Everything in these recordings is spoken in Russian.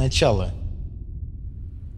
Начало.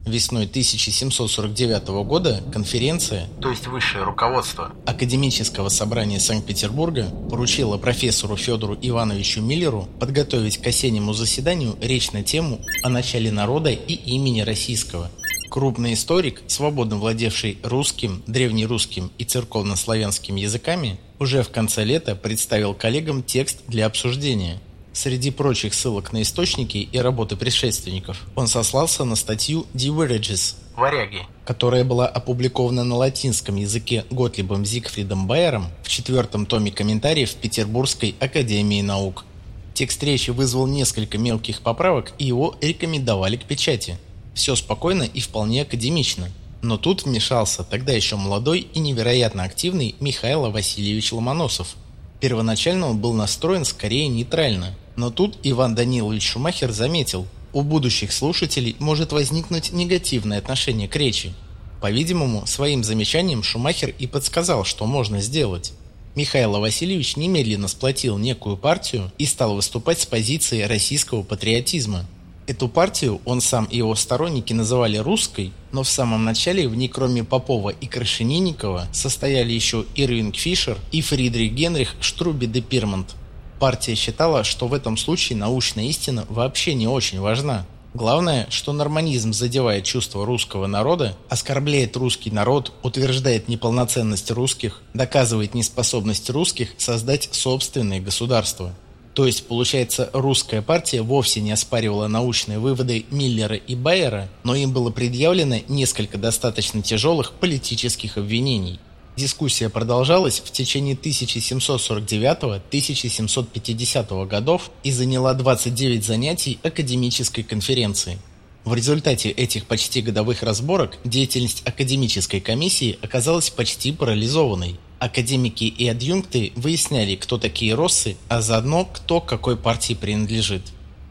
Весной 1749 года конференция, то есть высшее руководство Академического собрания Санкт-Петербурга поручила профессору Федору Ивановичу Миллеру подготовить к осеннему заседанию речь на тему о начале народа и имени российского. Крупный историк, свободно владевший русским, древнерусским и церковнославянским языками, уже в конце лета представил коллегам текст для обсуждения – Среди прочих ссылок на источники и работы предшественников он сослался на статью «Die Voyages» «Варяги», которая была опубликована на латинском языке Готлибом Зигфридом Байером в четвертом томе комментариев Петербургской академии наук. Текст речи вызвал несколько мелких поправок и его рекомендовали к печати. Все спокойно и вполне академично. Но тут вмешался тогда еще молодой и невероятно активный Михаил Васильевич Ломоносов. Первоначально он был настроен скорее нейтрально – но тут Иван Данилович Шумахер заметил, у будущих слушателей может возникнуть негативное отношение к речи. По-видимому, своим замечанием Шумахер и подсказал, что можно сделать. Михаил Васильевич немедленно сплотил некую партию и стал выступать с позиции российского патриотизма. Эту партию он сам и его сторонники называли русской, но в самом начале в ней кроме Попова и Крашенинникова состояли еще Ирвинг Фишер и Фридрих Генрих Штруби де Пирмонт. Партия считала, что в этом случае научная истина вообще не очень важна. Главное, что норманизм задевает чувства русского народа, оскорбляет русский народ, утверждает неполноценность русских, доказывает неспособность русских создать собственное государство. То есть, получается, русская партия вовсе не оспаривала научные выводы Миллера и Байера, но им было предъявлено несколько достаточно тяжелых политических обвинений – Дискуссия продолжалась в течение 1749-1750 годов и заняла 29 занятий академической конференции. В результате этих почти годовых разборок деятельность академической комиссии оказалась почти парализованной. Академики и адъюнкты выясняли, кто такие россы, а заодно кто к какой партии принадлежит.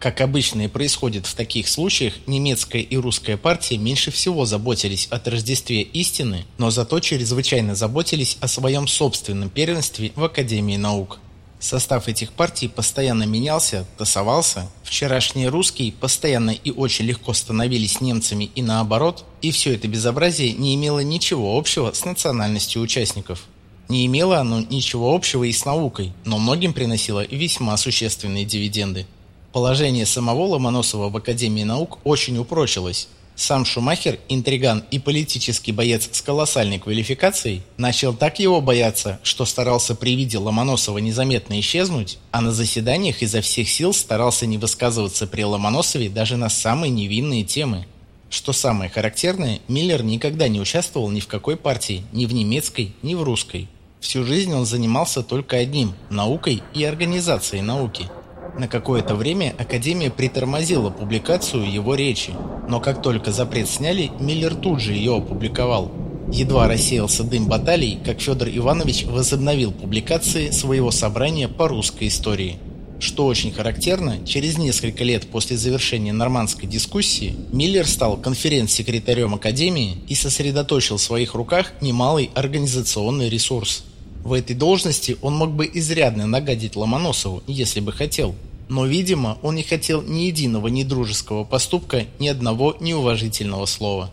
Как обычно и происходит в таких случаях, немецкая и русская партии меньше всего заботились о тождестве истины, но зато чрезвычайно заботились о своем собственном первенстве в Академии наук. Состав этих партий постоянно менялся, тасовался. Вчерашние русские постоянно и очень легко становились немцами и наоборот, и все это безобразие не имело ничего общего с национальностью участников. Не имело оно ничего общего и с наукой, но многим приносило весьма существенные дивиденды. Положение самого Ломоносова в Академии наук очень упрочилось. Сам Шумахер, интриган и политический боец с колоссальной квалификацией, начал так его бояться, что старался при виде Ломоносова незаметно исчезнуть, а на заседаниях изо всех сил старался не высказываться при Ломоносове даже на самые невинные темы. Что самое характерное, Миллер никогда не участвовал ни в какой партии, ни в немецкой, ни в русской. Всю жизнь он занимался только одним – наукой и организацией науки – на какое-то время Академия притормозила публикацию его речи, но как только запрет сняли, Миллер тут же ее опубликовал. Едва рассеялся дым баталий, как Федор Иванович возобновил публикации своего собрания по русской истории. Что очень характерно, через несколько лет после завершения нормандской дискуссии Миллер стал конференц-секретарем Академии и сосредоточил в своих руках немалый организационный ресурс – в этой должности он мог бы изрядно нагадить Ломоносову, если бы хотел. Но, видимо, он не хотел ни единого недружеского поступка, ни одного неуважительного слова.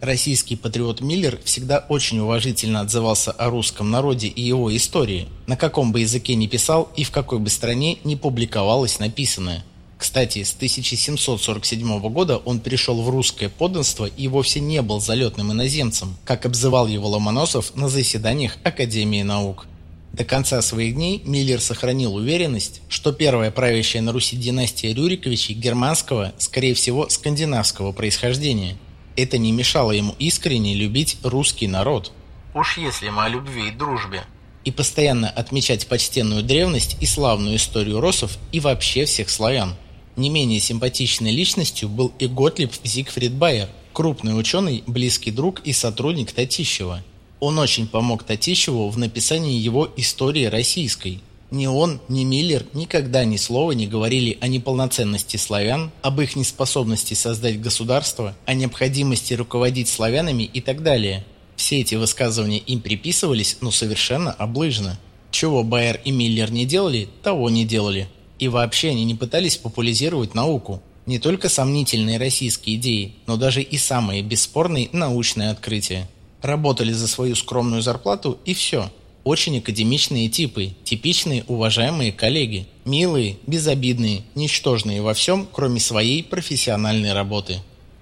Российский патриот Миллер всегда очень уважительно отзывался о русском народе и его истории, на каком бы языке ни писал и в какой бы стране ни публиковалось написанное – кстати, с 1747 года он перешел в русское подданство и вовсе не был залетным иноземцем, как обзывал его Ломоносов на заседаниях Академии наук. До конца своих дней Миллер сохранил уверенность, что первая правящая на Руси династия Рюриковичей германского, скорее всего, скандинавского происхождения. Это не мешало ему искренне любить русский народ. Уж если мы о любви и дружбе. И постоянно отмечать почтенную древность и славную историю росов и вообще всех славян. Не менее симпатичной личностью был и Готлиб Зигфрид Байер, крупный ученый, близкий друг и сотрудник Татищева. Он очень помог Татищеву в написании его «Истории российской». Ни он, ни Миллер никогда ни слова не говорили о неполноценности славян, об их неспособности создать государство, о необходимости руководить славянами и так далее. Все эти высказывания им приписывались, но совершенно облыжно. Чего Байер и Миллер не делали, того не делали. И вообще они не пытались популяризировать науку. Не только сомнительные российские идеи, но даже и самые бесспорные научные открытия. Работали за свою скромную зарплату и все. Очень академичные типы, типичные уважаемые коллеги. Милые, безобидные, ничтожные во всем, кроме своей профессиональной работы.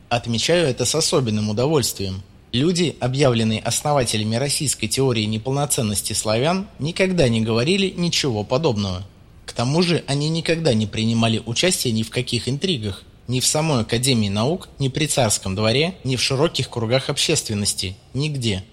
Отмечаю это с особенным удовольствием. Люди, объявленные основателями российской теории неполноценности славян, никогда не говорили ничего подобного. К тому же они никогда не принимали участия ни в каких интригах, ни в самой Академии наук, ни при царском дворе, ни в широких кругах общественности, нигде.